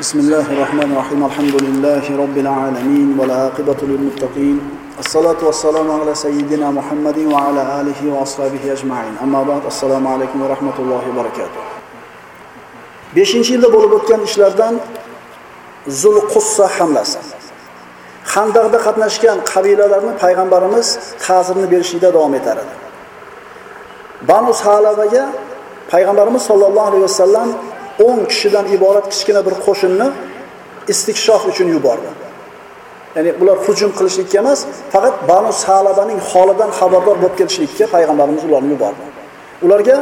بسم الله الرحمن الرحيم الحمد لله رب العالمين والعاقبة للمتقين الصلاة والسلام على سيدنا محمد وعلى آله وأصحابه أجمعين أما بعد السلام عليكم ورحمة الله وبركاته 5 yilda bo'lib o'tgan ishlardan Zulqussa hamlasi. Handaqda qatnashgan qabilalarni payg'ambarimiz ta'zirini berishida davom etar edi. Banu Salabaga payg'ambarimiz sollallohu alayhi vasallam 10 kishidan iborat kichkina bir qo'shinni istikshof uchun yubordi. Ya'ni ular hujum qilishlikka emas, faqat Banu Salabaning holidan xabardor bo'lib kelishlikka payg'ambarimiz ularni yubordi. Ularga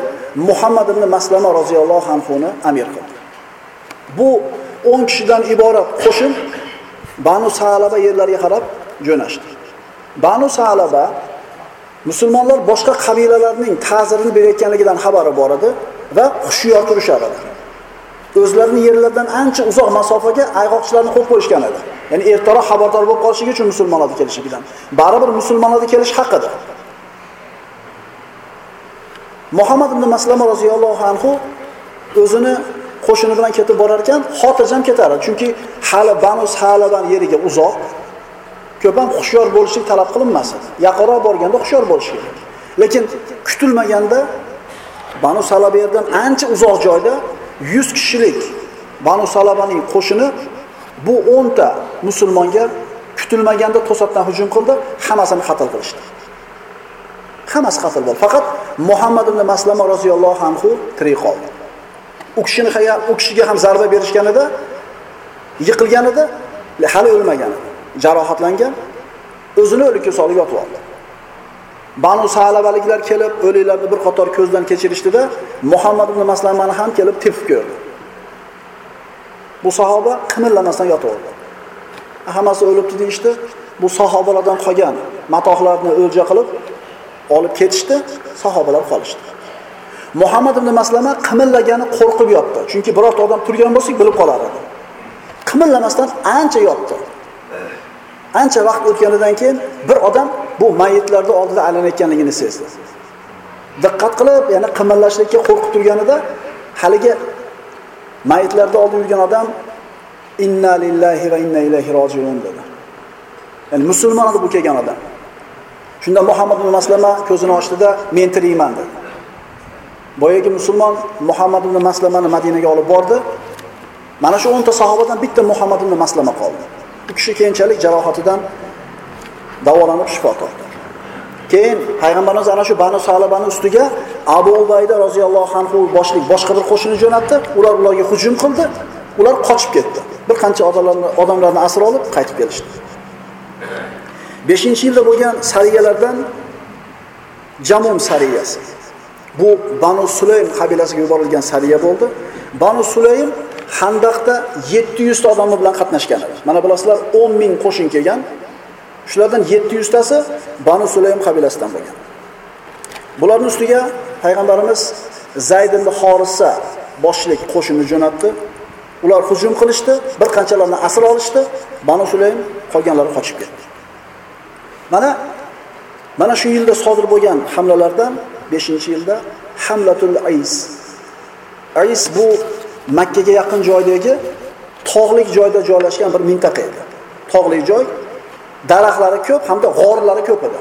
Muhammad ibn Maslama roziyallohu anhuni amir qildi. Bu 10 kishidan iborat qo'shin Banu Salaba yerlariga qarab jo'nashdi. Banu Salaba musulmonlar boshqa qabilalarning ta'zirini berayotganligidan xabari bor edi va hushyor turishar edi. O'zlarining yerlaridan ancha uzoq masofaga ayg'oqchilarni qo'yib qo'yishgan edi. Ya'ni ertaroq xabardor bo'lib qolishligi uchun musulmonlarga kelishligidan Baribir musulmonlarga kelish haq edi. Muhammad ibn Maslama roziyallohu anhu o'zini qo'shini bilan ketib borar ekan, xotirjam ketardi. Chunki hali Banu Salaban yeriga uzoq, ko'p ham hushyor bo'lishlik talab qilinmas edi. Yaqinroq borganda hushyor bo'lish kerak. Lekin kutilmaganda Banu Salaba yerdan ancha uzoq joyda 100 kishilik Banu Salabaning qo'shini bu 10 ta musulmonga kutilmaganda to'satdan hujum qildi, hammasini qatl qilishdi. Hammasi qatl bo'ldi. Faqat Muhammad ibn Maslama roziyallohu anhu tirik qoldi. U kishini u kishiga ham zarba berishganida yiqilganida hali o'lmagan. Jarohatlangan, o'zini o'likka solib yotib oldi. Banu Salabaliklar kelib o'liklarni bir qator ko'zdan kechirishdida Muhammad ibn Maslamani ham kelib tepib ko'rdi. Bu sahoba qimillamasdan yotardi. Hammasi o'libdi deyishdi. Bu sahobalardan qolgan matohlarni o'lja qilib olib ketishdi, sahobalar qolishdi. Muhammad ibn Maslama qimillagani qo'rqib yotdi. Chunki birorta odam turgan bo'lsa bilib qolar edi. Qimillamasdan ancha yotdi. Ancha vaqt o'tganidan keyin bir odam bu mayitlarni oldida aylanayotganligini sezdi. Diqqat qilib, ya'ni qimillashlikka qo'rqib turganida haligi mayitlarda oldida yurgan odam inna lillahi va inna ilayhi rojiun dedi. Ya'ni musulmon edi bu kelgan odam. Shunda Muhammad ibn Maslama ko'zini ochdida men tirikman dedi. Boyagi musulmon Muhammad ibn Maslamani Madinaga olib bordi. Mana shu 10 ta sahobadan bitta Muhammad ibn Maslama qoldi. u kishi keyinchalik jarohatidan davolanib shifo topdi. Keyin payg'ambarimiz ana shu Banu Salabani ustiga Abu Ubayda roziyallohu anhu boshlik boshqa bir qo'shinni jo'natdi. Ular ularga hujum qildi. Ular qochib ketdi. Bir qancha odamlarni odamlarni asir olib qaytib kelishdi. 5-yilda bo'lgan sariyalardan Jamum sariyasi. Bu Banu Sulaym qabilasiga yuborilgan sariya bo'ldi. Banu Sulaym Handaqda 700 ta odam bilan qatnashgan edi. Mana bilasizlar 10 ming qo'shin kelgan. Shulardan 700 tasi Banu Sulaym qabilasidan bo'lgan. Bularning ustiga payg'ambarimiz Zayd ibn Horisa boshlik qo'shinni jo'natdi. Ular hujum qilishdi, bir qanchalarni asir olishdi. Banu Sulaym qolganlari qochib ketdi. Mana mana shu yilda sodir bo'lgan hamlalardan 5-yilda Hamlatul Ays. Ays bu Makka ga yaqin joydagi tog'lik joyda joylashgan bir mintaqa edi. Tog'lik joy, daraxtlari ko'p hamda g'orlari ko'p edi.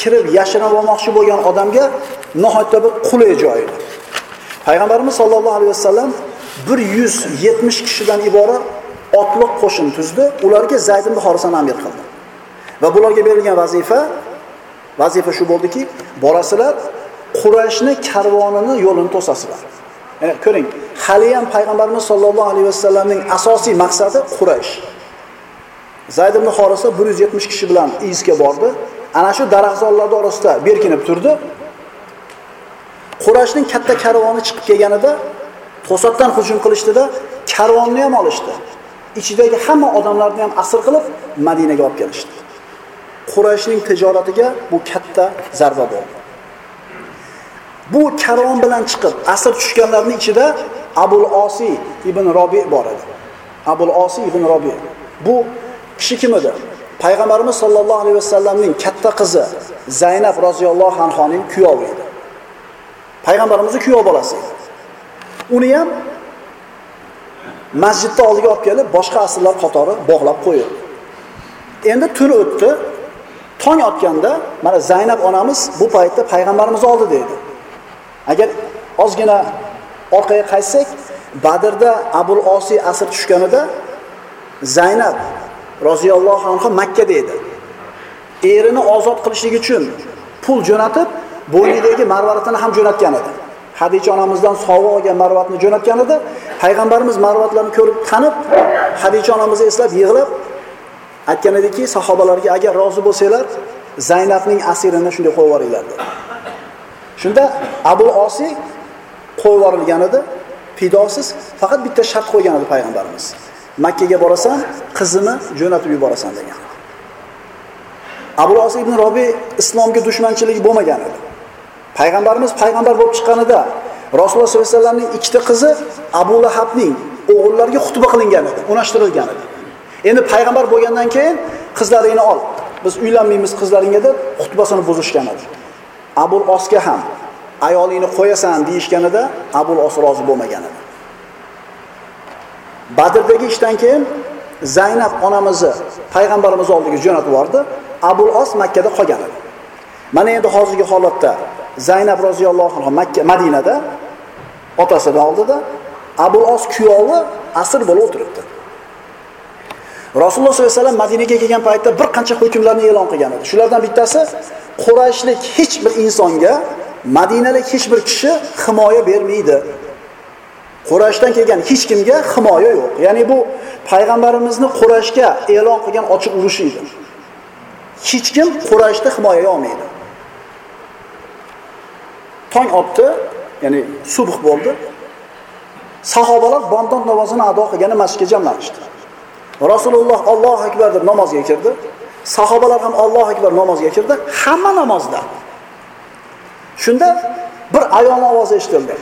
Kirib yashirinib olmoqchi bo'lgan odamga nihoyatda bir qulay joy edi. Payg'ambarimiz sollallohu alayhi vasallam 170 kishidan iborat otliq qo'shin tuzdi, ularga Zayd ibn xorisani amir qildi. Va bularga berilgan vazifa vazifa shu bo'ldiki, borasizlar qurashni karvonini yo'lini to'sasizlar. Ya'ni ko'ring, hali ham payg'ambarimiz sollallohu alayhi vasallamning asosiy maqsadi Quraysh. Zayd ibn Horisa 170 kishi bilan Isga bordi. Ana shu daraxtzorlar orasida berkinib turdi. Qurayshning katta karvoni chiqib kelganida to'satdan hujum qilishdida karvonni ham olishdi. Ichidagi hamma odamlarni ham asir qilib Madinaga olib kelishdi. Qurayshning tijoratiga bu katta zarba bo'ldi. Bu karvon bilan chiqib asir tushganlarning ichida Abul Osi ibn Robi bor edi. Abul Osi ibn Robi. Bu kishi kim edi? Payg'ambarimiz sollallohu alayhi vasallamning katta qizi Zaynab roziyallohu anhoning kuyovi edi. Payg'ambarimizning kuyov bolasi edi. Uni ham masjidni oldiga olib kelib boshqa asrlar qatori bog'lab qo'yildi endi tun o'tdi tong otganda mana zaynab onamiz bu paytda payg'ambarimiz oldida edi agar ozgina orqaga qaytsak badrda abul osiy asr tushganida zaynab roziyallohu anhu makkada edi erini ozod qilishlik uchun pul jo'natib bo'ynidagi marvaratini ham jo'natgan edi. Hadicha onamizdan sovg'a olgan marvatni jo'natgan edi. Payg'ambarimiz marvatlarni ko'rib tanib hadicha onamizni eslab yig'lab aytgan ediki sahobalarga agar rozi bo'lsanglar zaynabning asirini shunday qo'yib yuboringlar dedi. Shunda abu Osi qo'yib yuborilgan edi. Fidosiz faqat bitta shart qo'ygan edi payg'ambarimiz. Makkaga borasan qizimni jo'natib yuborasan degan. Abu osiy ibn robiy islomga dushmanchiligi bo'lmagan edi. Payg'ambarimiz payg'ambar bo'lib chiqqanida rasululloh sollallohu alayhi vasallamning ikkita qizi abu lahabning o'g'illariga xutba qilingan edi unashtirilgan edi. Endi payg'ambar bo'lgandan keyin qizlaringni ol. Biz uylanmaymiz qizlaringga deb xutbasini buzishgan edi. Abu osga ham ayolingni qo'yasan deyishganida Abu os rozi bo'lmagan edi. Badrdagi ishdan keyin zaynab onamizni payg'ambarimiz oldiga jo'natib yubordi. Abul os makkada qolgan edi. Mana endi hozirgi holatda zaynab roziyallohu anha makka madinada otasini oldida abul os kuyovi asr bo'lib o'tiribdi. Rasululloh sollallohu alayhi vasallam madinaga kelgan paytda bir qancha hukmlarni e'lon qilgan edi. Shulardan bittasi qurayshlik hech bir insonga madinalik hech bir kishi himoya bermaydi. Qurashdan kelgan hech kimga himoya yo'q. Ya'ni bu payg'ambarimizni qurashga e'lon qilgan ochiq urushi edi. Hech kim qurashni himoyaga olmaydi tong otdi ya'ni subh bo'ldi. Sahobalar bomdod namozini ado qilgani masjidga jamlanishdi rasululloh ollohu akbar deb namozga kirdi. Sahobalar ham ollohu akbar namozga kirdi. Hamma namozda. Shunda bir ayolni ovozi eshitildi.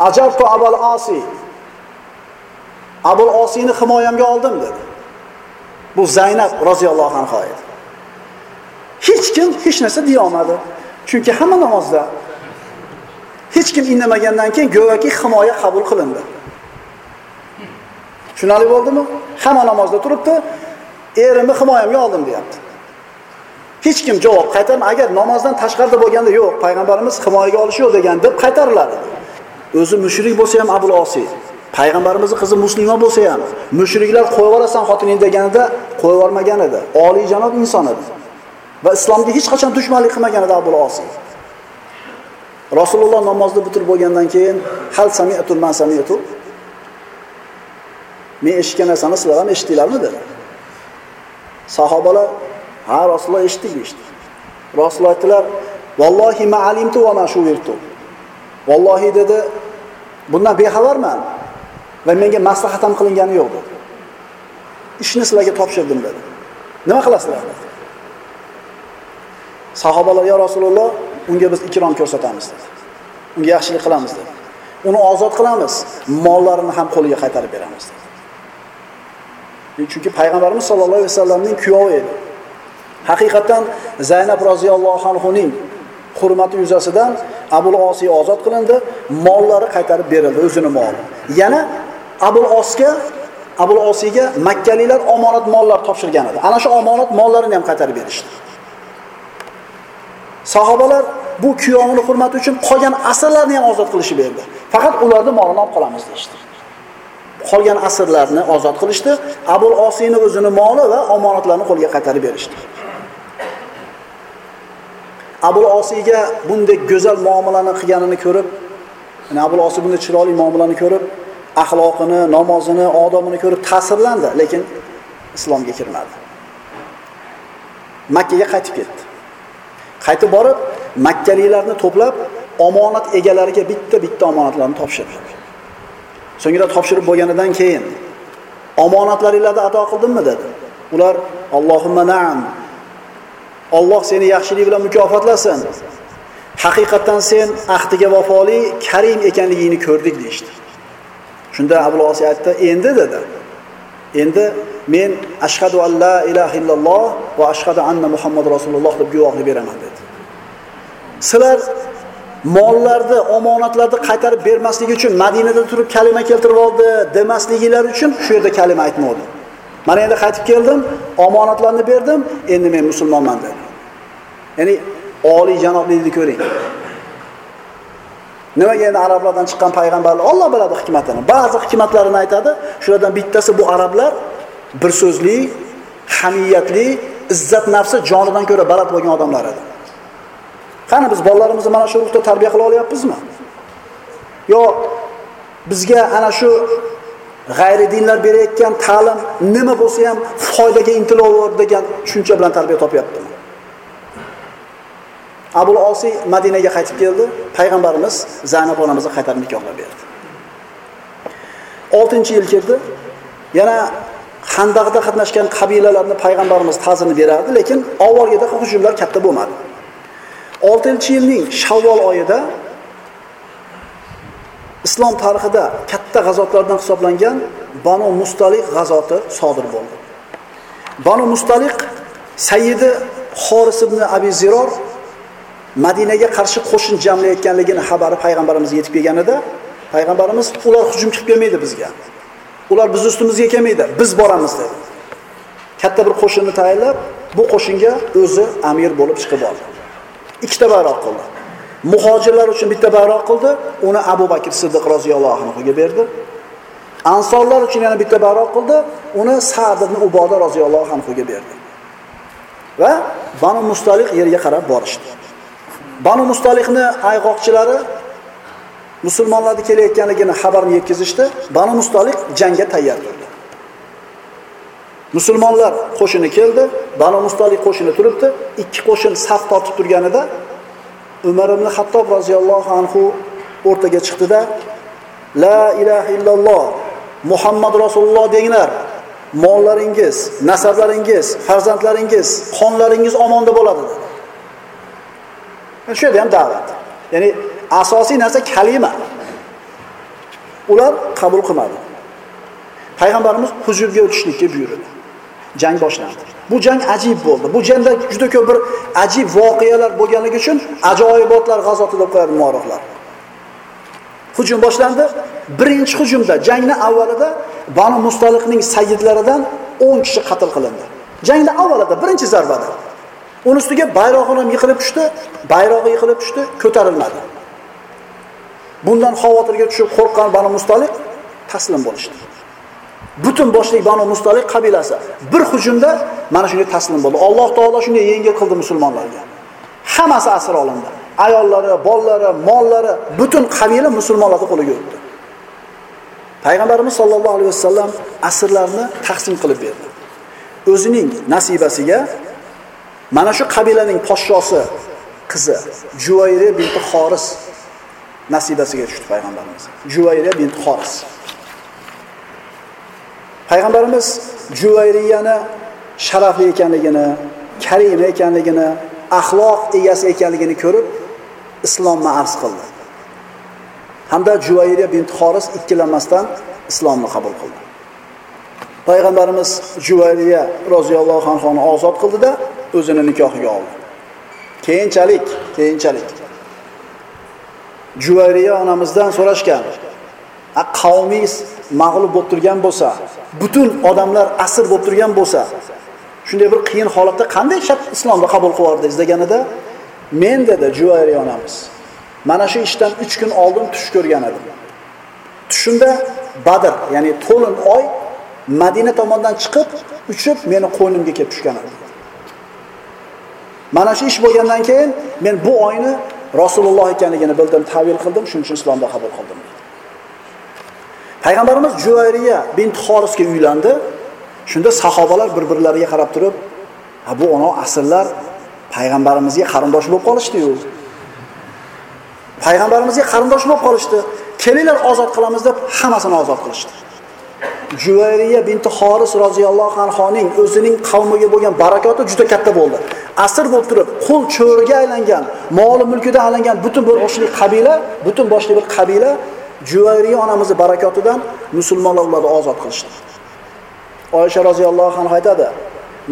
Ajabku abul osiy abul osiyni himoyamga oldim dedi. Bu zaynab roziyallohu anhu edi. Hech kim hech narsa deya olmadi. Chunki hamma namozda hech kim indamagandan keyin go'yoki himoya qabul qilindi. Tushunarli bo'ldimi? Hamma namozda turibdi erimni himoyamga oldim deyapti. Hech kim javob qaytarmadi. Agar namozdan tashqarida bo'lganda yo'q payg'ambarimiz himoyaga olishi yo'q degan deb qaytariladi. edi o'zi mushrik bo'lsa ham abul osiy payg'ambarimizni qizi musulmon bo'lsa ham mushriklar qo'yib yuborasan xotining deganida qo'yib yubormagan edi. Oliyjanob inson edi. Va islomga hech qachon dushmanlik qilmagan edi abul osiy rasululloh namozni bitirib bo'lgandan keyin hal samiatu man samiatu men eshitgan narsani sizlar ham eshitdinglarmi? dedi. Sahobalar ha rasululloh eshitdik deyishdi rasululloh aytdilar vallohi ma alimtu va ma shuvirtu vallohi dedi bundan bexabarman va menga maslahat ham qilingani yo'q dedi. Ishni sizlarga topshirdim dedi. Nima qilasizlar dedi. Sahobalar yo rasululloh unga biz ikrom ko'rsatamiz dedi. Unga yaxshilik qilamiz dedi. Uni ozod qilamiz mollarini ham qo'liga qaytarib beramiz dedi. Chunki payg'ambarimiz sollallohu alayhi vasallamning kuyovi edi. Haqiqatdan zaynab roziyallohu anhuning hurmati yuzasidan abul osiy ozod qilindi. Mollari qaytarib berildi o'zini moli yana abul osga abul osiyga makkaliklar omonat mollar topshirgan edi. Ana shu omonat mollarini ham qaytarib berishdi. Sahobalar bu kuyovini hurmati uchun qolgan asrlarni ham ozod qilishib berdi. Faqat ularni molini olib qolamiz deyishdi. Qolgan asrlarni ozod qilishdi. Abul osiyni o'zini moli va omonatlarni qo'lga qaytarib berishdi. Abul osiyga bunday go'zal muomalani qilganini ko'rib ya'ni abul osiy bunday chiroyli muomalani ko'rib axloqini namozini odobini ko'rib ta'sirlandi lekin islomga kirmadi. Makkaga qaytib ketdi. Qaytib borib makkaliklarni to'plab omonat egalariga bitta bitta omonatlarni topshirdi. So'ngra topshirib bo'lganidan keyin omonatlaringlarni ado qildimmi dedi. Ular allohimma naam. Alloh seni yaxshilik bilan mukofotlasin Haqiqatan sen ahdiga vafoli karim ekanligingni ko'rdik deyishdi shunda abul osiy aytdi endi dedi endi men ashhadu an la ilaha illalloh va ashhadu anna muhammad rasululloh deb guvohlik beraman dedi sizlar mollarni, omonatlarni qaytarib bermasligi uchun Madinada turib kalima keltirib oldi demasliginglar uchun shu yerda kalima aytmadi. Mana endi qaytib keldim, omonatlarni berdim, endi men musulmonman dedi. Ya'ni oliy janoblikni ko'ring. Nimaga endi arablardan chiqqan payg'ambarlar Alloh biladi hikmatini. Ba'zi hikmatlarini aytadi. Shulardan bittasi bu arablar bir so'zli, hamiyatli, izzat nafsi jonidan ko'ra baland bo'lgan odamlar edi. Qani biz bolalarimizni mana shu ruhda tarbiya qila olyapmizmi? Yo bizga ana shu g'ayri dinlar berayotgan ta'lim nima bo'lsa ham foydaga intilaver degan tushuncha bilan tarbiya topyaptimi? Abul osiy Madinaga qaytib keldi, payg'ambarimiz Zaynab onamizni qaytarib nikohlab berdi. 6-yil kirdi. Yana Handaqda qatnashgan qabilalarni payg'ambarimiz ta'zirini berardi, lekin avvalgidek hujumlar katta bo'lmadi. 6-yilning Shavvol oyida islom tarixida katta g'azotlardan hisoblangan Banu Mustaliq g'azoti sodir bo'ldi. Banu Mustaliq Sayyidi Xoris ibn Abi Ziror Madinaga qarshi qo'shin jamlayotganligini xabari payg'ambarimizga yetib kelganida, payg'ambarimiz ular hujum qilib kelmaydi bizga. Ular bizni ustimizga kelmaydi, biz boramiz dedi. Katta bir qo'shinni tayinlab bu qo'shinga o'zi amir bo'lib chiqib oldi. Ikkita bayroq qildi. Muhojirlar uchun bitta bayroq qildi, uni Abu Bakr Siddiq roziyallohu anhuga berdi. Ansorlar uchun yana bitta bayroq qildi, uni Sa'd ibn Uboda roziyallohu anhuga berdi. Va Banu Mustaliq yerga qarab borishdi. Banu Mustaliqni ayg'oqchilari musulmonlarni kelayotganligini xabarini yetkazishdi. Banu Mustaliq jangga tayyor bo'ldi. Musulmonlar qo'shini keldi, Banu Mustaliq qo'shini turibdi. Ikki qo'shin saf tortib turganida Umar ibn Xattob roziyallohu anhu o'rtaga chiqdida La ilaha illalloh Muhammad Rasululloh denglar. Mollaringiz, nasablaringiz, farzandlaringiz, qonlaringiz omonda bo'ladi dedi. Shu yerda ham da'vat. Ya'ni asosiy narsa kalima. Ular qabul qilmadi. Payg'ambarimiz huzurga o'tishlikka buyurdi. Jang boshlandi. Bu jang ajib bo'ldi. Bu jangda juda ko'p bir ajib voqealar bo'lganligi uchun ajoyibotlar g'azoti deb qo'yadi muoriflar. Hujum boshlandi. Birinchi hujumda jangni avvalida Banu Mustaliqning sayyidlaridan 10 kishi qatl qilindi. Jangda avvalida birinchi zarbada Uni ustiga bayrog'i ham yiqilib tushdi, bayrog'i yiqilib tushdi, ko'tarilmadi. Bundan xavotirga tushib qo'rqqan Banu Mustaliq taslim bo'lishdi. Butun boshlik Banu Mustaliq qabilasi bir hujumda mana shunga taslim bo'ldi. Alloh taolo shunga yengil qildi musulmonlarga. Hammasi asir olindi. Ayollari, bolalari, mollari, butun qabila musulmonlarni qo'liga o'tdi. Payg'ambarimiz sollallohu alayhi vasallam asirlarni taqsim qilib berdi. O'zining nasibasiga Mana shu qabilaning podshosi qizi Juvayri binti Xoris nasibasiga tushdi payg'ambarimiz. Juvayri binti Xoris. Payg'ambarimiz Juvayriyani sharafli ekanligini, karim ekanligini, axloq egasi ekanligini ko'rib islomni arz qildi. Hamda Juvayriya bint Xoris ikkilanmasdan islomni qabul qildi. Payg'ambarimiz Juvayriya roziyallohu anhu ozod qildida o'zini nikohiga oldi. Keyinchalik, keyinchalik Juvayriya onamizdan so'rashgan. A qavmingiz mag'lub bo'lib turgan bo'lsa, butun odamlar asir bo'lib turgan bo'lsa, shunday bir qiyin holatda qanday shart islomni qabul qilardingiz deganida, men dedi Juvayriya onamiz. Mana shu ishdan 3 kun oldin tush ko'rgan edim. Tushimda Badr, ya'ni to'lin oy Madina tomondan chiqib, uchib meni qo'ynimga kelib tushgan edi. Mana shu ish bo'lgandan keyin men bu oyni Rasululloh ekanligini bildim, tavil qildim, shuning uchun islomda qabul qildim. Payg'ambarimiz Juvayriya bint Xorisga uylandi. Shunda sahobalar bir-birlariga qarab turib, "Ha bu ona asrlar payg'ambarimizga qarindosh bo'lib qolishdi-yu." Payg'ambarimizga qarindosh bo'lib qolishdi. Kelinglar ozod qilamiz deb hammasini ozod qilishdi. Juvayriya binti Xoris roziyallohu anhoning o'zining qavmiga bo'lgan barakoti juda katta bo'ldi. Asr bo'lib turib, qo'l cho'riga aylangan, moli mulkida aylangan butun bir boshli qabila, butun boshli bir qabila Juvayriya onamizni barakotidan musulmonlar ularni ozod qilishdi. Oysha roziyallohu anha aytadi: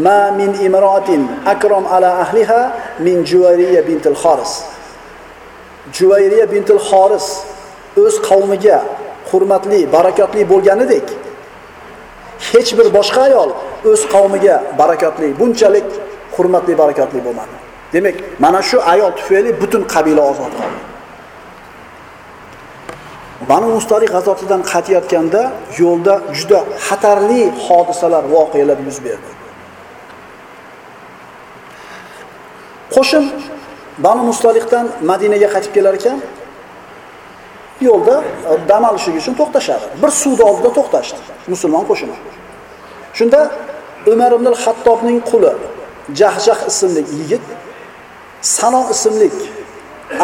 "Ma min imroatin akram ala ahliha min Juvayriya bintil Xoris." Juvayriya bintil Xoris o'z qavmiga hurmatli, barakotli bo'lganidek, hech bir boshqa ayol o'z qavmiga barakotli, bunchalik hurmatli, barakotli bo'lmadi. Demak, mana shu ayol tufayli butun qabila ozod qoldi. Banu Mustariq g'azotidan qaytayotganda yo'lda juda xatarli hodisalar, voqealar yuz berdi. Qo'shin Banu Mustaliqdan Madinaga qaytib kelar ekan, yo'lda e, dam olishlik uchun to'xtashadi. Bir suvni oldida to'xtashdi musulmon qo'shini. Shunda Umar ibn al-Hattobning quli Jahjah ismli yigit Sano ismli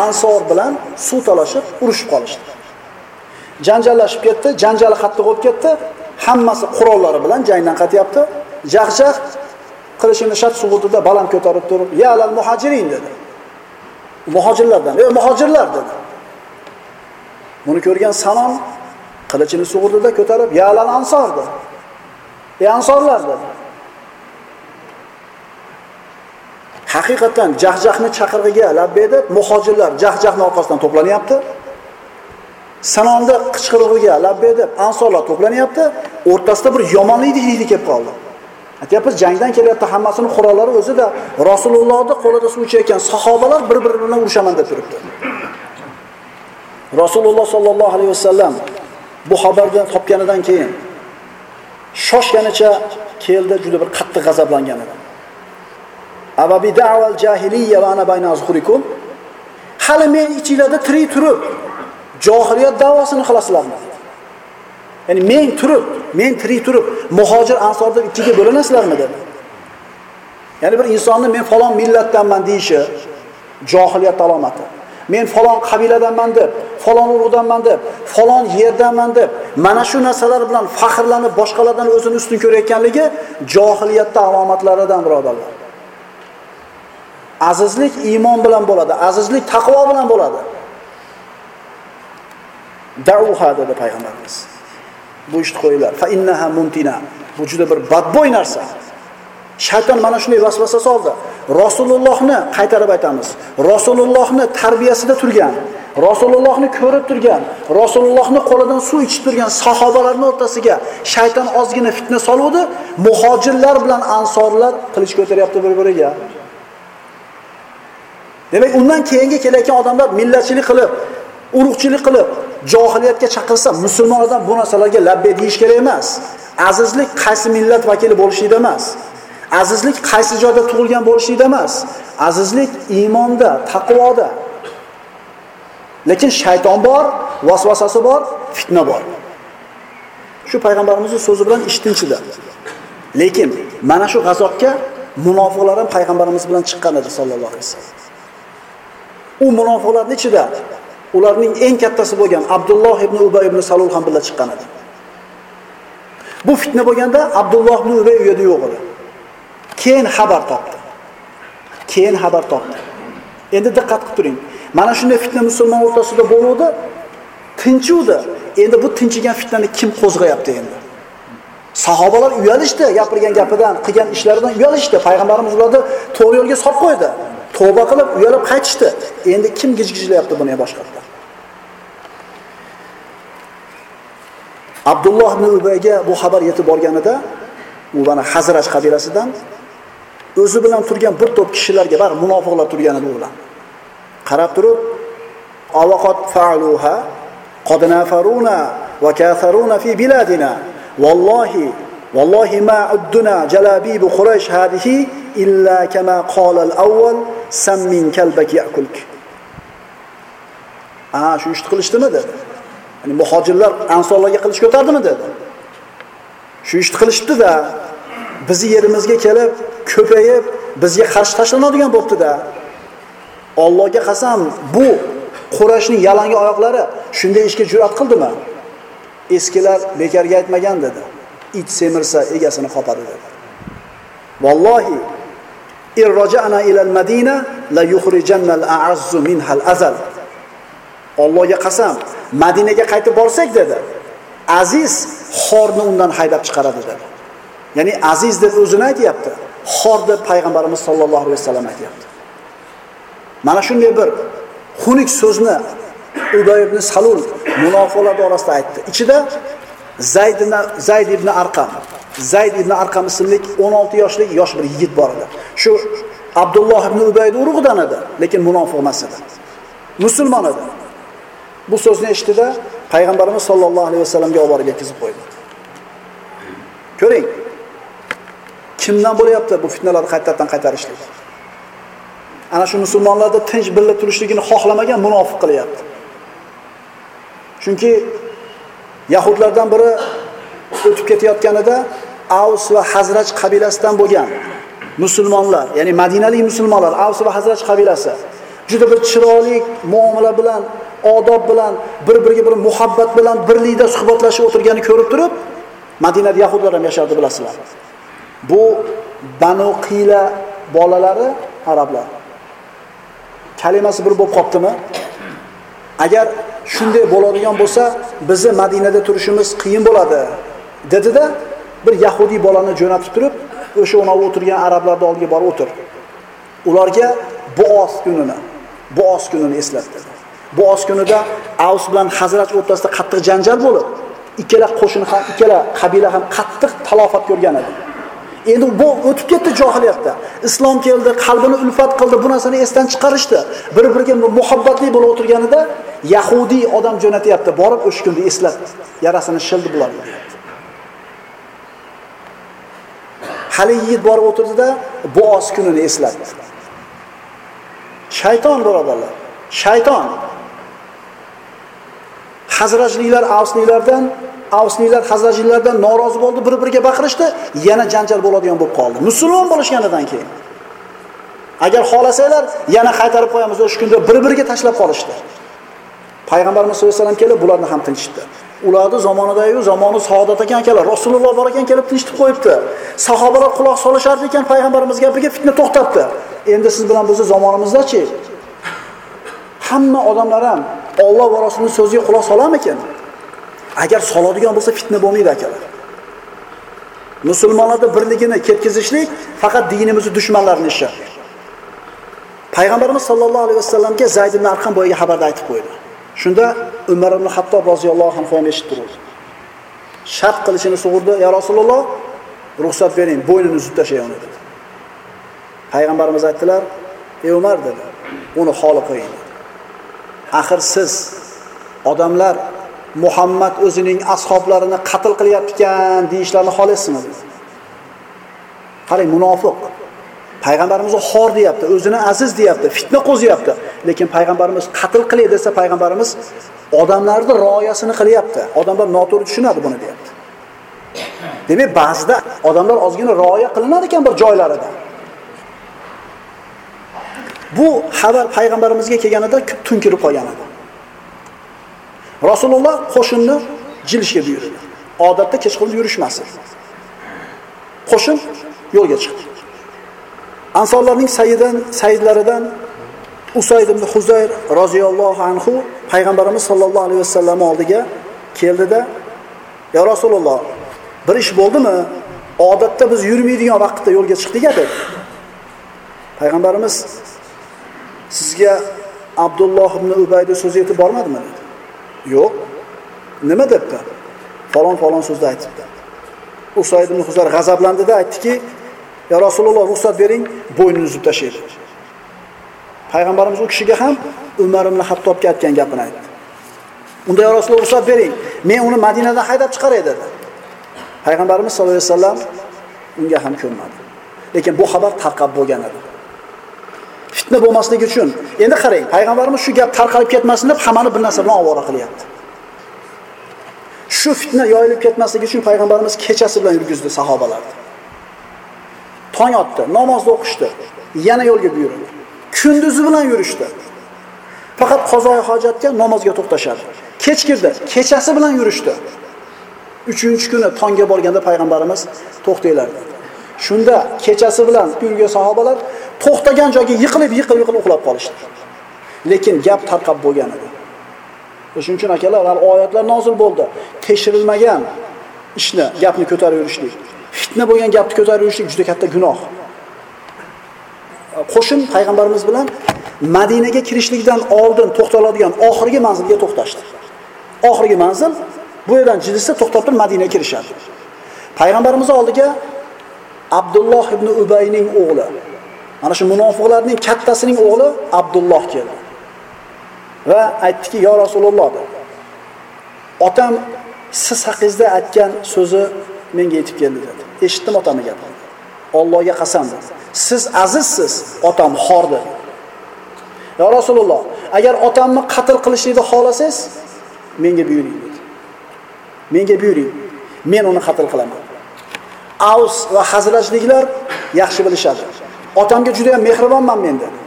ansor bilan suv talashib urushib qolishdi. Janjallashib ketdi, janjali qattiq bo'lib ketdi. Hammasi qurollari bilan jangdan qaytyapti. Jahjah qilishini shart sug'udida baland ko'tarib turib, "Ya al muhajirin" dedi. Muhojirlardan, "Ey muhojirlar" dedi. Buni ko'rgan Salom qilichini sug'urdida ko'tarib, "Ya alal ansor" dedi. "Ey ansorlar" dedi. Haqiqatan Jahjahni chaqirig'iga labbay deb muhojirlar Jahjahni orqasidan to'planyapti. Salomni qichqirig'iga labbay deb ansorlar to'planyapti. O'rtasida bir yomonlik hidi kelib qoldi. Aytyapmiz, jangdan kelyapti, hammasini qurollari o'zida Rasulullohni qo'lida suv ichayotgan sahobalar bir-biri bilan urushaman deb turibdi. Rasululloh sollallohu alayhi vasallam bu xabarni topganidan keyin shoshganicha keldi, juda bir qattiq g'azablangan edi. Ababi da'val jahiliyya va ana bayna azhurikum. Hali men ichinglarda tirik turib, johiliyat da'vosini qilasizlarmi? Ya'ni men turib, men tirik turib, muhojir ansorda ikkiga bo'linasizlarmi dedi. Ya'ni bir insonni men falon millatdanman deyishi johiliyat alomati. Men falon qabiladanman deb, falon urug'danman deb, falon yerdanman deb, mana shu narsalar bilan faxrlanib boshqalardan o'zini ustun ko'rayotganligi johiliyatda alomatlaridan birodarlar. Azizlik iymon bilan bo'ladi, azizlik taqvo bilan bo'ladi. Da'uha dedi payg'ambarimiz. bu ishni qo'yinglar. Fa innaha muntina. Bu juda bir badbo'y narsa. Shayton mana shunday vasvasa soldi. Rasulullohni qaytarib aytamiz. Rasulullohni tarbiyasida turgan, Rasulullohni ko'rib turgan, Rasulullohni qo'lidan suv ichib turgan sahobalarni o'rtasiga shayton ozgina fitna soluvdi. Muhojirlar bilan ansorlar qilich ko'taryapti bir-biriga. Demak, undan keyingi kelayotgan odamlar millatchilik qilib, urug'chilik qilib, johiliyatga chaqirsa musulmon odam bu narsalarga labbay deyish kerak emas. Azizlik qaysi millat vakili bo'lishida emas. Azizlik qaysi joyda tug'ilgan bo'lishlikda emas. Azizlik iymonda, taqvoda. Lekin shayton bor, vasvasasi bor, fitna bor. Shu payg'ambarimizning so'zi bilan ishtinchida. Lekin mana shu g'azobga munofiqlar ham payg'ambarimiz bilan chiqqan edi sallallohu alayhi vasallam. U munofiqlarning ichida ularning eng kattasi bo'lgan Abdulloh ibn Ubay ibn Salul ham birga chiqqan edi. Bu fitna bo'lganda Abdulloh ibn Ubay u yerda yo'q edi. Keyin xabar topdi. Keyin xabar topdi. Endi diqqat qilib turing. Mana shunday fitna musulmon o'rtasida bo'luvdi, tinchuvdi. Endi bu tinchigan fitnani kim qo'zg'ayapti endi? Sahobalar uyalishdi, gapirgan gapidan, qilgan ishlaridan uyalishdi. Payg'ambarimiz ularni to'g'ri yo'lga solib qo'ydi. Tavba qilib, uyalib qaytishdi. Endi kim gijgijlayapti buni boshqalar Abdulloh ibn Ubayga bu xabar yetib borganida, u mana Hazraj qabilasidan o'zi bilan turgan bir to'p kishilarga bari munofiqlar turgan edi u bilan. Qarab turib, avaqat fa'luha qad nafaruna va katharuna fi biladina. Vallohi vallohi ma udduna jalabib Quraysh hadihi illa kama qala al-awwal sammin kalbak yakulk. Ah, shu ishni qilishdimi dedi. Ya'ni muhojirlar ansorlarga qilish ko'tardimi dedi. Shu ishni qilishdi-da, bizni yerimizga kelib, ko'payib, bizga qarshi tashlanadigan bo'libdi-da. Allohga qasam, bu Qurashning yalangi oyoqlari shunday ishga jur'at qildimi? Eskilar bekarga aytmagan dedi. It semirsa egasini qopadi dedi. Vallohi ir roja'na ila al-Madina la yukhrijanna al-a'azzu minha al-azal. Allohga qasam, Madinaga qaytib borsak dedi. Aziz xorni undan haydab chiqaradi dedi. Ya'ni aziz deb o'zini aytayapti. Xor deb payg'ambarimiz sollallohu alayhi vasallam aytyapti Mana shunday bir xunuk so'zni Ubay ibn Salul munofiqlar orasida aytdi. Ichida Zayd ibn Zayd ibn Arqam, Zayd ibn Arqam ismli 16 yoshlik yosh bir yigit bor edi. Shu Abdulloh ibn ubayni urug'idan edi, lekin munofiq emas edi. Musulmon edi. Bu so'zni eshitdi-da, payg'ambarimiz sollallohu alayhi vasallamga olib borib yetkazib qo'ydi. Ko'ring. Kimdan bo'lyapti bu fitnalarni qaytadan qaytarishlik? Ana shu musulmonlarda tinch birga turishligini xohlamagan munofiq qilyapti. Chunki yahudlardan biri o'tib ketayotganida Avs va Hazraj qabilasidan bo'lgan musulmonlar, ya'ni Madinalik musulmonlar, Avs va Hazraj qabilasi juda bir chiroyli muomala bilan, odob bilan, bir-biriga bir muhabbat bilan birlikda suhbatlashib o'tirganini ko'rib turib, Madinada yahudlar ham yashardi bilasizlar. Bu Banu qiyla bolalari arablar. Kalimasi bir bo'lib qolibdimi? Agar shunday bo'ladigan bo'lsa, bizni Madinada turishimiz qiyin bo'ladi, dedida bir yahudiy bolani jo'natib turib, o'sha anavi o'tirgan arablarning oldiga borib o'tir. Ularga Boos kunini, Boos kunini eslatdi. Boos kunida Avs bilan Hazrat o'rtasida qattiq janjal bo'lib, ikkala qo'shin ham, ikkala qabila ham qattiq talofat ko'rgan edi. Endi bu o'tib ketdi johiliyatda. Islom keldi, qalbini ulfat qildi, bu narsani esdan chiqarishdi. Bir-biriga muhabbatli bo'lib o'tirganida Yahudiy odam jo'natyapti, borib o'sha kunni eslatdi yarasini shildi bular. Hali yigit borib o'tirdida os kunini eslatdi. Shayton birodarlar, shayton Hazrajliklar Avsliklardan avsniylar Hazrajliklardan norozi bo'ldi, bir-biriga baqirishdi, yana janjal bo'ladigan bo'lib qoldi. Musulmon bo'lishganidan keyin. Agar xohlasanglar, yana qaytarib qo'yamiz o'sha kunda bir-biriga tashlab qolishdi. Payg'ambarimiz sollallohu alayhi vasallam kelib, bularni ham tinchitdi. Ularni zamonida-yu zamoni saodat ekan akalar, Rasululloh bor ekan kelib tinchitib qo'yibdi. Sahobalar quloq solishar ekan payg'ambarimiz gapiga fitna to'xtatdi. Endi siz bilan bizni zamonimizda-chi? Hamma odamlar ham Alloh va rasulni so'ziga quloq solarmikan? Agar soladigan bo'lsa fitna bo'lmaydi akalar. musulmonlarni birligini ketkazishlik faqat dinimizning dushmanlarini ishi. Payg'ambarimiz sollallohu alayhi vasallamga Zayd ibn Arqam boyiga xabarda aytib qo'ydi. Shunda Umar ibn Hattob roziyallohu anhu eshitib turdi. Shart qilishini sug'urdi, "Ya Rasululloh, ruxsat bering, bo'ynini uzib tashlayman" dedi. Payg'ambarimiz aytdilar, "Ey Umar" dedi, "Uni xoli qo'ying." Axir siz odamlar Muhammad o'zining ashoblarini qatl qilyapti ekan deyishlarini xohlaysizmi. Qarang, munofiq. Payg'ambarimizni xor deyapti, o'zini aziz deyapti, fitna qo'zyapti Lekin payg'ambarimiz qatl qilay desa payg'ambarimiz odamlarni rioyasini qilyapti. Odamlar noto'g'ri tushunadi buni deyapti. Demak, ba'zida odamlar ozgina rioya qilinar ekan bir joylarida. Bu xabar payg'ambarimizga kelganida tunkirib qolgan edi. Rasululloh qo'shinni jilishga buyurdi. Odatda kechqurun yurishmasi. Qo'shin yo'lga chiqdi. Ansorlarning sayyidan sayyidlaridan Usayd ibn Huzayr roziyallohu anhu payg'ambarimiz sollallohu alayhi vasallam oldiga keldida, "Ya Rasululloh, bir ish bo'ldimi? Odatda biz yurmaydigan vaqtda yo'lga chiqdik dedi." Payg'ambarimiz sizga Abdulloh ibn Ubayda so'z yetib bormadimi dedi. Yo'q. Nima debdi? Falon falon so'zni aytibdi. Usayd ibn Huzar g'azablandida aytdiki, "Ya Rasululloh, ruxsat bering, bo'ynini uzib tashlaydi." Payg'ambarimiz u kishiga ham Umar ibn Hattobga aytgan gapini aytdi. Unda ya Rasululloh ruxsat bering, men uni Madinadan haydab chiqaray dedi. Payg'ambarimiz sollallohu alayhi vasallam unga ham ko'nmadi. Lekin bu xabar tarqab bo'lgan edi. Fitna bo'lmasligi uchun. Endi qarang, payg'ambarimiz shu gap tarqalib ketmasin deb hammani bir narsa bilan ovora qilyapti. Shu fitna yoyilib ketmasligi uchun payg'ambarimiz kechasi bilan yurgizdi sahobalarni. Tong otdi, namozni o'qishdi, yana yo'lga buyurdi. Kunduzi bilan yurishdi. Faqat qozoi hojatga namozga to'xtashadi. Kech kirdi, kechasi bilan yurishdi. 3-chi kuni tongga borganda payg'ambarimiz to'xtanglar. Shunda kechasi bilan yurgan sahobalar to'xtagan joyga yiqilib, yiqilib, yiqilib uxlab qolishdi. Lekin gap tarqab bo'lgan edi. Shuning uchun akalar, hali oyatlar nozil bo'ldi. Tekshirilmagan ishni, gapni ko'tarib yurishlik. Fitna bo'lgan gapni ko'tarib yurishlik juda katta gunoh. Qo'shin payg'ambarimiz bilan Madinaga kirishlikdan oldin to'xtaladigan oxirgi manzilga to'xtashdi. Oxirgi manzil bu yerdan Jidisda to'xtab turib Madinaga kirishadi. Payg'ambarimiz oldiga Abdulloh ibn Ubayning o'g'li, mana shu munofiqlarning kattasining o'g'li Abdulloh keldi. Va aytdiki, "Ya Rasululloh" dedi. Otam siz haqingizda aytgan so'zi menga yetib keldi dedi. Eshitdim otamning gapini. Allohga qasam dedi. Siz azizsiz, otam xor dedi. Ya Rasululloh, agar otamni qatl qilishlikni xohlasangiz, menga buyuring dedi. Menga buyuring. Men uni qatl qilaman. avs va Hazrajliklar yaxshi bilishadi. Otamga juda ham mehribonman men dedi.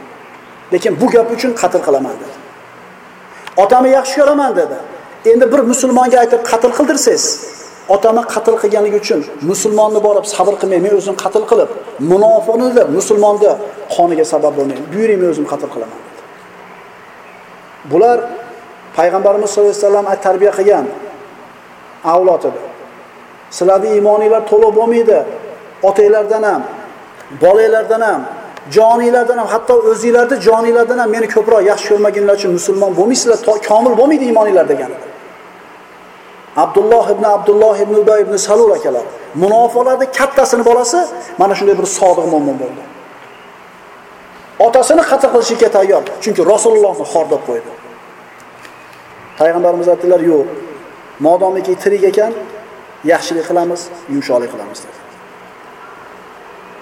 Lekin bu gap uchun qatl qilaman dedi. Otamni yaxshi ko'raman dedi. Endi bir musulmonga aytib qatl qildirsangiz, otamni qatl qilganligi uchun musulmonni borib sabr qilmay men o'zim qatl qilib, munofiqni deb musulmonni qoniga sabab bo'lmang Buyuring men o'zim qatl qilaman. dedi Bular payg'ambarimiz sollallohu alayhi vasallam tarbiya qilgan avlod edi. Sizlarni iymoninglar to'liq bo'lmaydi. Otanglardan ham, bolanglardan ham, joninglardan ham, hatto o'zinglarni joninglardan ham meni ko'proq yaxshi ko'rmaganlar uchun musulmon bo'lmaysizlar, komil bo'lmaydi iymoninglar deganida Abdulloh ibn Abdulloh ibn Ubay ibn Salul akalar. munofiqlarni kattasini bolasi mana shunday bir sodiq mo'min bo'ldi. Otasini qatl qilishga tayyor, chunki Rasulullohni xordab qo'ydi. Payg'ambarimiz aytdilar, "Yo'q. Modomiki tirik ekan, yaxshilik qilamiz, yumshoqlik qilamiz" dedi.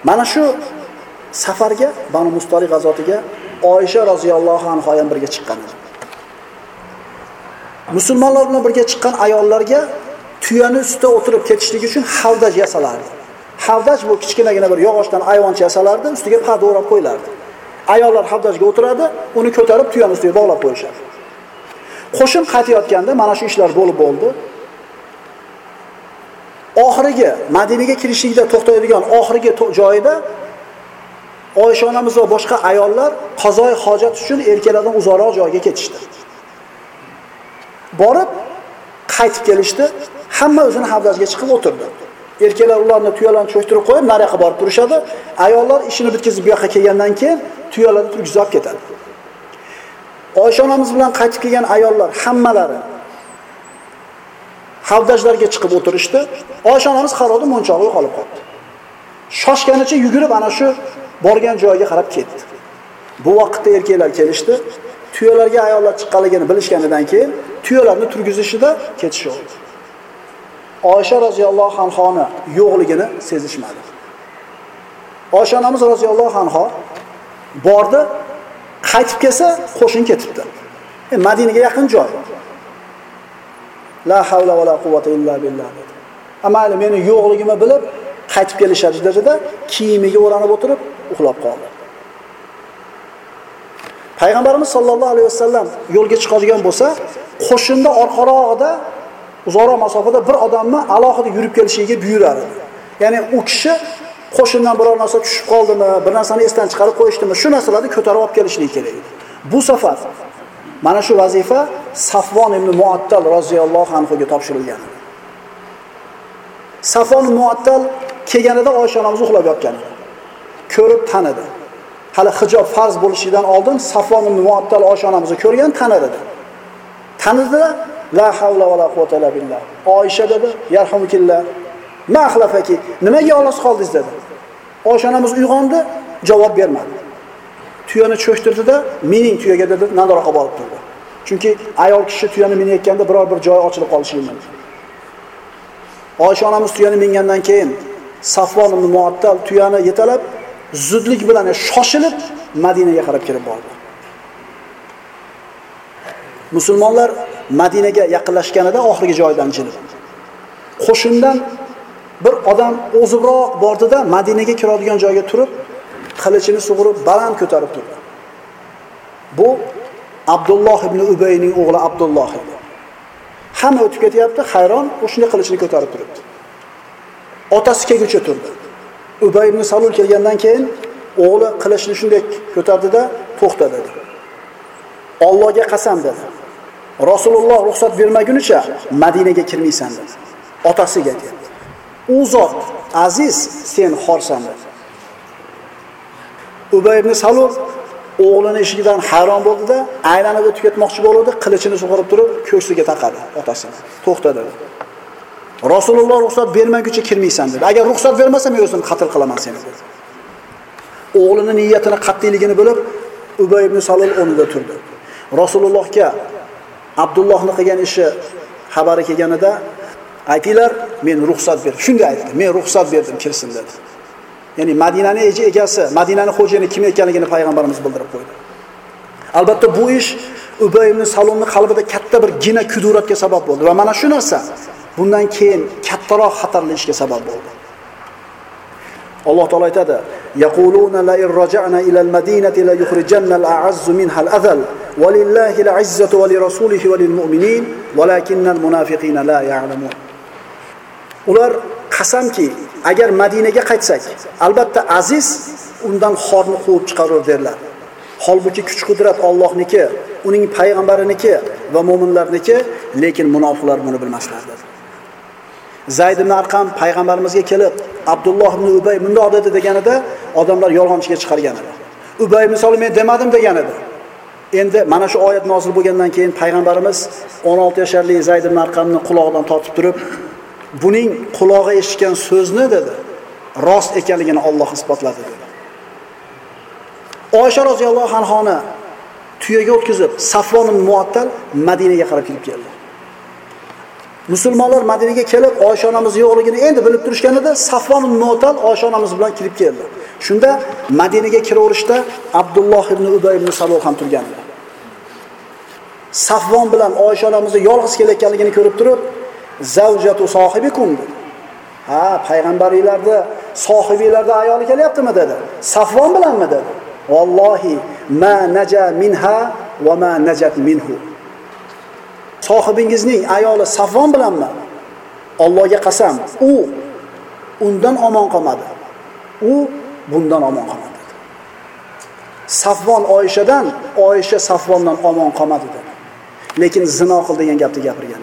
Mana shu safarga Banu mustoli g'azotiga Oysha roziyallohu anhu ham birga chiqqan edi. Musulmonlar bilan birga chiqqan ayollarga tuyani ustida o'tirib ketishlik uchun havdaj yasalardi. Havdaj bu kichkinagina bir yog'ochdan ayvoncha yasalardi, ustiga parda o'rab qo'yilardi. Ayollar havdajga o'tiradi, uni ko'tarib tuyani ustiga bog'lab qo'yishadi. Qo'shin qaytayotganda mana shu ishlar bo'lib bo'ldi. Oxirgi Madinaga kirishlikda to'xtaydigan oxirgi joyida Oysha onamiz va boshqa ayollar qazoi hojat uchun erkaklardan uzoqroq joyga ketishdi. Borib qaytib kelishdi, hamma o'zini havdasiga chiqib o'tirdi. Erkaklar ularni tuyalarni cho'ktirib qo'yib, nariyoqqa borib turishadi. Ayollar ishini bitkazib bu yoqqa kelgandan keyin tuyalarni turgizib ketadi. Oysha onamiz bilan qaytib kelgan ayollar hammalari havdajlarga chiqib o'tirishdi. Oysha onamiz qaroqda mo'nchog'i qolib qoldi. Shoshganicha yugurib ana shu borgan joyiga qarab ketdi. Bu vaqtda erkaklar kelishdi. Tuyalarga ayollar chiqqanligini bilishganidan keyin tuyalarni turgizishida ketishdi. Oysha roziyallohu anhoni yo'qligini sezishmadi. Oysha onamiz roziyallohu anho bordi, qaytib kelsa qo'shin ketibdi. E, Madinaga yaqin joy. La havla va la quvvata illa billah dedi. Amali meni yo'qligimni bilib qaytib kelishadi dedi-da, kiyimiga o'ranib o'tirib uxlab qoldi. Payg'ambarimiz sollallohu alayhi vasallam yo'lga chiqadigan bo'lsa, qo'shinda orqarog'ida uzoqroq masofada bir odamni alohida yurib kelishiga buyurar edi. Ya'ni u kishi qo'shindan biror narsa tushib qoldimi, bir narsani esdan chiqarib qo'yishdimi, shu narsalarni ko'tarib olib kelishligi kerak edi. Bu safar mana shu vazifa Safvon ibn Muattal roziyallohu anhuga topshirilgan. Safvon Muattal kelganida Oysha onamiz uxlab yotgan edi. Ko'rib tanidi. Hali hijob farz bo'lishidan oldin Safvon ibn Muattal Oysha onamizni ko'rgan tanidi. Tanidi la havla va la quvvata illa billah. Oysha dedi, yarhamukillah. Ma axlafaki, nimaga yolg'iz qoldingiz dedi. Oysha onamiz uyg'ondi, javob bermadi. Tuyani cho'shtirdida, mening tuyaga dedi, nariroqqa borib turdi. Chunki ayol kishi tuyani minayotganda biror bir joy ochilib qolishi mumkin. Oysha onamiz tuyani mingandan keyin Safvon ibn Muattal tuyani yetalab zudlik bilan shoshilib Madinaga qarab kirib bordi. Musulmonlar Madinaga yaqinlashganida oxirgi joydan jilib. Qo'shindan bir odam o'zibroq bordida Madinaga kiradigan joyga turib, qilichini sug'urib baland ko'tarib turdi. Bu Abdulloh ibn Ubayning o'g'li Abdulloh edi. Hamma o'tib ketyapti, hayron, o'shunday qilichini ko'tarib turibdi. Otasi kelguncha turdi. Ubay ibn Salul kelgandan keyin o'g'li qilichni shunday ko'tardida, to'xta dedi. Allohga qasam dedi. Rasululloh ruxsat bermagunicha Madinaga kirmaysan dedi. Otasiga dedi. U zot aziz, sen xorsan dedi. Ubay ibn Salul o'g'lini eshigidan hayron bo'ldida, aylanib o'tib ketmoqchi bo'ldi, qilichini sug'urib turib, ko'ksiga taqadi otasini. To'xta dedi. Rasululloh ruxsat bermaguncha kirmaysan dedi. Agar ruxsat bermasa men o'zim qatl qilaman seni dedi. O'g'lini niyatini qat'iyligini bilib, Ubay ibn Salul o'rnida turdi. Rasulullohga Abdullohni qilgan ishi xabari kelganida aytinglar, men ruxsat ber. Shunday aytdi. Men ruxsat berdim, kirsin dedi. Ya'ni Madinaning egasi, Madinaning xo'jayini kim ekanligini payg'ambarimiz bildirib qo'ydi. Albatta bu ish Ubay ibn Salulning qalbida katta bir gina kuduratga sabab bo'ldi va mana shu narsa bundan keyin kattaroq xatarli ishga sabab bo'ldi. Alloh taolo aytadi: "Yaquluna la in ila al-madinati la yukhrijanna al-a'azzu minha al-adhal va lillahi al-'izzatu wa li rasulihi wa lil mu'minin, walakinna al-munafiqina la ya'lamun." Ular qasamki, agar Madinaga qaytsak, albatta aziz undan xorni quvib chiqarur derlar. Holbuki kuch qudrat Allohniki, uning payg'ambariniki va mu'minlarniki, lekin munofiqlar buni bilmaslar dedi. Zayd ibn Arqam payg'ambarimizga kelib, Abdulloh ibn Ubay bundoq dedi deganida, odamlar yolg'onchiga chiqargan edi. Ubay ibn men demadim degan edi. Endi mana shu oyat nozil bo'lgandan keyin payg'ambarimiz 16 yasharli Zayd ibn Arqamni qulog'idan tortib turib, buning qulog'i eshitgan so'zni dedi, rost ekanligini Alloh isbotladi dedi. Oysha roziyallohu anhoni tuyaga o'tkazib, Safvon Muattal Madinaga qarab kelib keldi. Musulmonlar Madinaga kelib, Oysha onamiz yo'qligini endi bilib turishganida Safvon muattal Oysha onamiz bilan kirib keldi. Shunda Madinaga kiraverishda Abdulloh ibn Ubay ibn sabo ham turgan edi. Safvon bilan Oysha onamizni yolg'iz kelayotganligini ko'rib turib, "Zavjatu sohibikum" dedi. Ha, payg'ambaringlarda, sohibiylarda ayoli kelyaptimi dedi. Safvon bilanmi dedi. Vallohi ma naja minha va ma najat minhu. sohibingizning ayoli Safvon bilanmi? Allohga qasam, u undan omon qolmadi. U bundan omon qolmadi. Safvon oyishadan oyisha Safvondan omon qolmadi dedi. Lekin zino qil degan gapni gapirgan